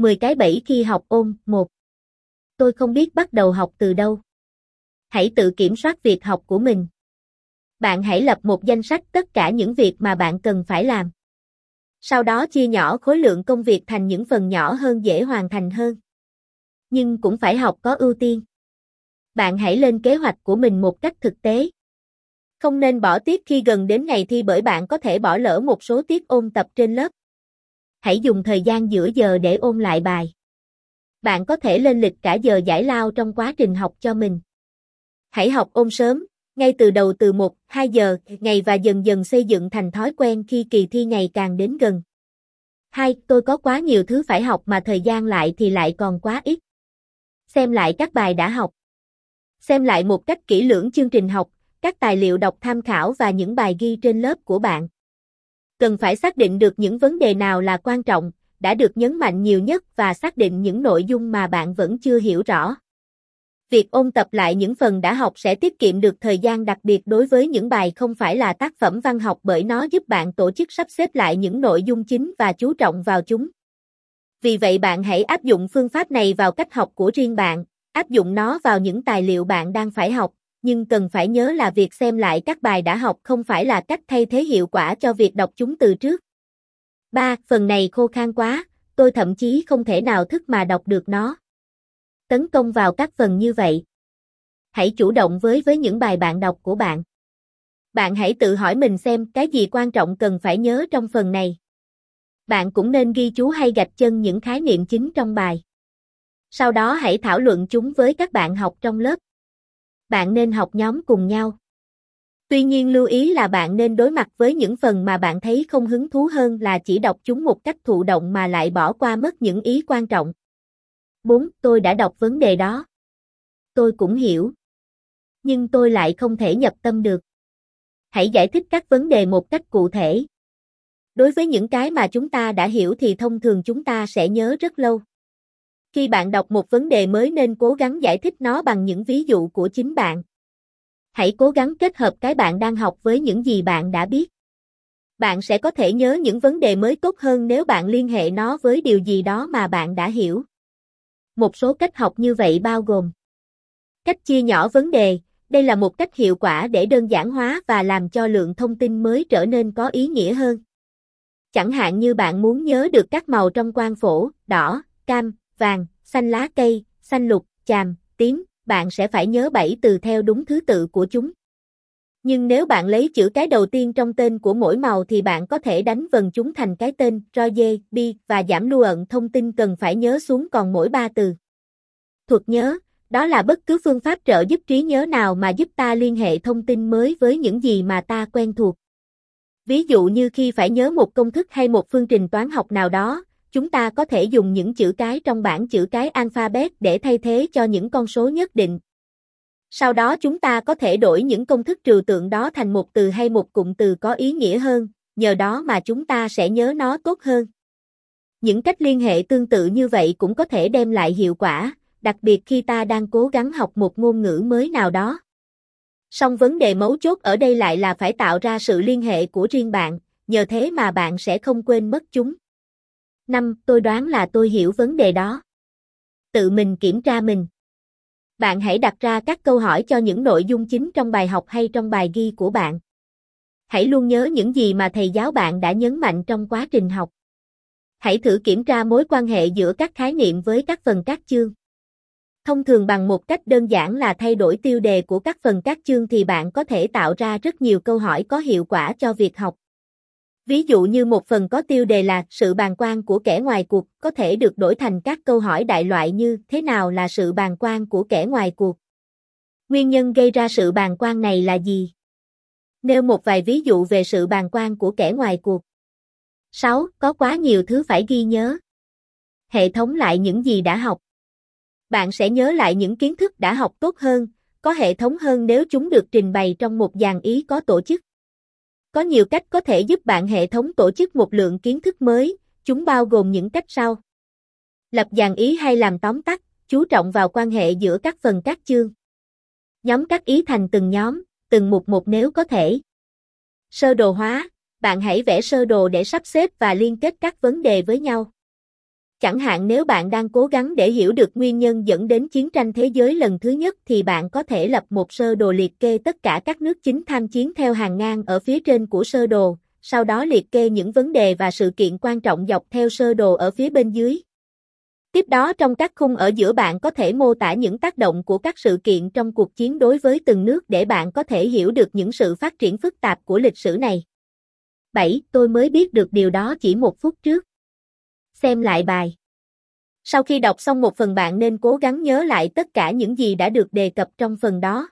10 cái bẫy khi học ôn, 1. Tôi không biết bắt đầu học từ đâu. Hãy tự kiểm soát việc học của mình. Bạn hãy lập một danh sách tất cả những việc mà bạn cần phải làm. Sau đó chia nhỏ khối lượng công việc thành những phần nhỏ hơn dễ hoàn thành hơn. Nhưng cũng phải học có ưu tiên. Bạn hãy lên kế hoạch của mình một cách thực tế. Không nên bỏ tiết khi gần đến ngày thi bởi bạn có thể bỏ lỡ một số tiết ôn tập trên lớp. Hãy dùng thời gian giữa giờ để ôn lại bài. Bạn có thể lên lịch cả giờ giải lao trong quá trình học cho mình. Hãy học ôn sớm, ngay từ đầu từ 1, 2 giờ ngày và dần dần xây dựng thành thói quen khi kỳ thi ngày càng đến gần. 2. Tôi có quá nhiều thứ phải học mà thời gian lại thì lại còn quá ít. Xem lại các bài đã học. Xem lại một cách kỹ lưỡng chương trình học, các tài liệu đọc tham khảo và những bài ghi trên lớp của bạn. Cần phải xác định được những vấn đề nào là quan trọng, đã được nhấn mạnh nhiều nhất và xác định những nội dung mà bạn vẫn chưa hiểu rõ. Việc ôn tập lại những phần đã học sẽ tiết kiệm được thời gian đặc biệt đối với những bài không phải là tác phẩm văn học bởi nó giúp bạn tổ chức sắp xếp lại những nội dung chính và chú trọng vào chúng. Vì vậy bạn hãy áp dụng phương pháp này vào cách học của riêng bạn, áp dụng nó vào những tài liệu bạn đang phải học, nhưng cần phải nhớ là việc xem lại các bài đã học không phải là cách thay thế hiệu quả cho việc đọc chúng từ trước. 3. Phần này khô khan quá, tôi thậm chí không thể nào thức mà đọc được nó. Tấn công vào các phần như vậy. Hãy chủ động với với những bài bạn đọc của bạn. Bạn hãy tự hỏi mình xem cái gì quan trọng cần phải nhớ trong phần này. Bạn cũng nên ghi chú hay gạch chân những khái niệm chính trong bài. Sau đó hãy thảo luận chúng với các bạn học trong lớp. Bạn nên học nhóm cùng nhau. Tuy nhiên lưu ý là bạn nên đối mặt với những phần mà bạn thấy không hứng thú hơn là chỉ đọc chúng một cách thụ động mà lại bỏ qua mất những ý quan trọng. 4. Tôi đã đọc vấn đề đó. Tôi cũng hiểu. Nhưng tôi lại không thể nhập tâm được. Hãy giải thích các vấn đề một cách cụ thể. Đối với những cái mà chúng ta đã hiểu thì thông thường chúng ta sẽ nhớ rất lâu. Khi bạn đọc một vấn đề mới nên cố gắng giải thích nó bằng những ví dụ của chính bạn. Hãy cố gắng kết hợp cái bạn đang học với những gì bạn đã biết. Bạn sẽ có thể nhớ những vấn đề mới tốt hơn nếu bạn liên hệ nó với điều gì đó mà bạn đã hiểu. Một số cách học như vậy bao gồm Cách chia nhỏ vấn đề, đây là một cách hiệu quả để đơn giản hóa và làm cho lượng thông tin mới trở nên có ý nghĩa hơn. Chẳng hạn như bạn muốn nhớ được các màu trong quang phổ, đỏ, cam, vàng, xanh lá cây, xanh lục, chàm, tím, bạn sẽ phải nhớ 7 từ theo đúng thứ tự của chúng. Nhưng nếu bạn lấy chữ cái đầu tiên trong tên của mỗi màu thì bạn có thể đánh vần chúng thành cái tên, Roger, Bi và giảm lưu ẩn thông tin cần phải nhớ xuống còn mỗi ba từ. Thuật nhớ, đó là bất cứ phương pháp trợ giúp trí nhớ nào mà giúp ta liên hệ thông tin mới với những gì mà ta quen thuộc. Ví dụ như khi phải nhớ một công thức hay một phương trình toán học nào đó, chúng ta có thể dùng những chữ cái trong bảng chữ cái alphabet để thay thế cho những con số nhất định. Sau đó chúng ta có thể đổi những công thức trừu tượng đó thành một từ hay một cụm từ có ý nghĩa hơn, nhờ đó mà chúng ta sẽ nhớ nó tốt hơn. Những cách liên hệ tương tự như vậy cũng có thể đem lại hiệu quả, đặc biệt khi ta đang cố gắng học một ngôn ngữ mới nào đó. Song vấn đề mấu chốt ở đây lại là phải tạo ra sự liên hệ của riêng bạn, nhờ thế mà bạn sẽ không quên mất chúng. 5. Tôi đoán là tôi hiểu vấn đề đó. Tự mình kiểm tra mình. Bạn hãy đặt ra các câu hỏi cho những nội dung chính trong bài học hay trong bài ghi của bạn. Hãy luôn nhớ những gì mà thầy giáo bạn đã nhấn mạnh trong quá trình học. Hãy thử kiểm tra mối quan hệ giữa các khái niệm với các phần các chương. Thông thường bằng một cách đơn giản là thay đổi tiêu đề của các phần các chương thì bạn có thể tạo ra rất nhiều câu hỏi có hiệu quả cho việc học. Ví dụ như một phần có tiêu đề là sự bàn quan của kẻ ngoài cuộc có thể được đổi thành các câu hỏi đại loại như thế nào là sự bàn quan của kẻ ngoài cuộc? Nguyên nhân gây ra sự bàn quan này là gì? Nêu một vài ví dụ về sự bàn quan của kẻ ngoài cuộc. 6. Có quá nhiều thứ phải ghi nhớ. Hệ thống lại những gì đã học. Bạn sẽ nhớ lại những kiến thức đã học tốt hơn, có hệ thống hơn nếu chúng được trình bày trong một dàn ý có tổ chức. Có nhiều cách có thể giúp bạn hệ thống tổ chức một lượng kiến thức mới, chúng bao gồm những cách sau. Lập dàn ý hay làm tóm tắt, chú trọng vào quan hệ giữa các phần các chương. Nhóm các ý thành từng nhóm, từng mục một nếu có thể. Sơ đồ hóa, bạn hãy vẽ sơ đồ để sắp xếp và liên kết các vấn đề với nhau. Chẳng hạn nếu bạn đang cố gắng để hiểu được nguyên nhân dẫn đến chiến tranh thế giới lần thứ nhất thì bạn có thể lập một sơ đồ liệt kê tất cả các nước chính tham chiến theo hàng ngang ở phía trên của sơ đồ, sau đó liệt kê những vấn đề và sự kiện quan trọng dọc theo sơ đồ ở phía bên dưới. Tiếp đó trong các khung ở giữa bạn có thể mô tả những tác động của các sự kiện trong cuộc chiến đối với từng nước để bạn có thể hiểu được những sự phát triển phức tạp của lịch sử này. 7. Tôi mới biết được điều đó chỉ một phút trước. Xem lại bài. Sau khi đọc xong một phần bạn nên cố gắng nhớ lại tất cả những gì đã được đề cập trong phần đó.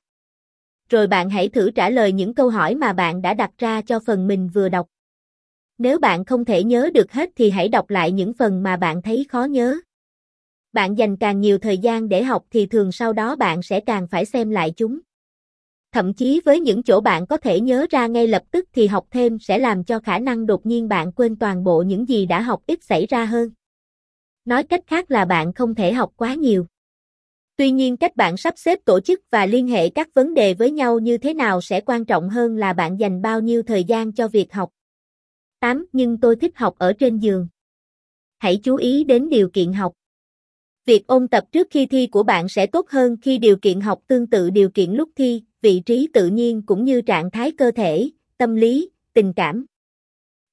Rồi bạn hãy thử trả lời những câu hỏi mà bạn đã đặt ra cho phần mình vừa đọc. Nếu bạn không thể nhớ được hết thì hãy đọc lại những phần mà bạn thấy khó nhớ. Bạn dành càng nhiều thời gian để học thì thường sau đó bạn sẽ càng phải xem lại chúng. Thậm chí với những chỗ bạn có thể nhớ ra ngay lập tức thì học thêm sẽ làm cho khả năng đột nhiên bạn quên toàn bộ những gì đã học ít xảy ra hơn. Nói cách khác là bạn không thể học quá nhiều. Tuy nhiên cách bạn sắp xếp tổ chức và liên hệ các vấn đề với nhau như thế nào sẽ quan trọng hơn là bạn dành bao nhiêu thời gian cho việc học. 8. Nhưng tôi thích học ở trên giường. Hãy chú ý đến điều kiện học. Việc ôn tập trước khi thi của bạn sẽ tốt hơn khi điều kiện học tương tự điều kiện lúc thi, vị trí tự nhiên cũng như trạng thái cơ thể, tâm lý, tình cảm.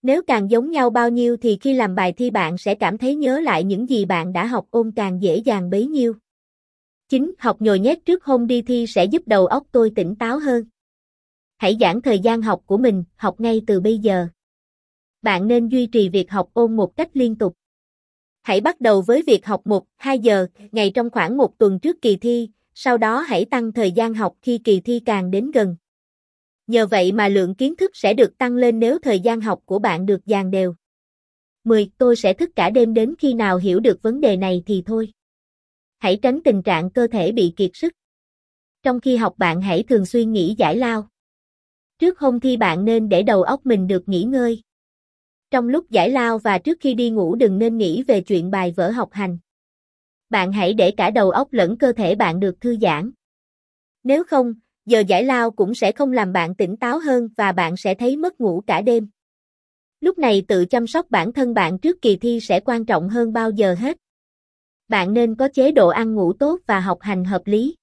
Nếu càng giống nhau bao nhiêu thì khi làm bài thi bạn sẽ cảm thấy nhớ lại những gì bạn đã học ôn càng dễ dàng bấy nhiêu. Chính Học nhồi nhét trước hôm đi thi sẽ giúp đầu óc tôi tỉnh táo hơn. Hãy giãn thời gian học của mình, học ngay từ bây giờ. Bạn nên duy trì việc học ôn một cách liên tục. Hãy bắt đầu với việc học 1-2 giờ ngày trong khoảng một tuần trước kỳ thi, sau đó hãy tăng thời gian học khi kỳ thi càng đến gần. Nhờ vậy mà lượng kiến thức sẽ được tăng lên nếu thời gian học của bạn được dàn đều. 10. Tôi sẽ thức cả đêm đến khi nào hiểu được vấn đề này thì thôi. Hãy tránh tình trạng cơ thể bị kiệt sức. Trong khi học bạn hãy thường xuyên nghỉ giải lao. Trước hôm thi bạn nên để đầu óc mình được nghỉ ngơi. Trong lúc giải lao và trước khi đi ngủ đừng nên nghĩ về chuyện bài vở học hành. Bạn hãy để cả đầu óc lẫn cơ thể bạn được thư giãn. Nếu không, giờ giải lao cũng sẽ không làm bạn tỉnh táo hơn và bạn sẽ thấy mất ngủ cả đêm. Lúc này tự chăm sóc bản thân bạn trước kỳ thi sẽ quan trọng hơn bao giờ hết. Bạn nên có chế độ ăn ngủ tốt và học hành hợp lý.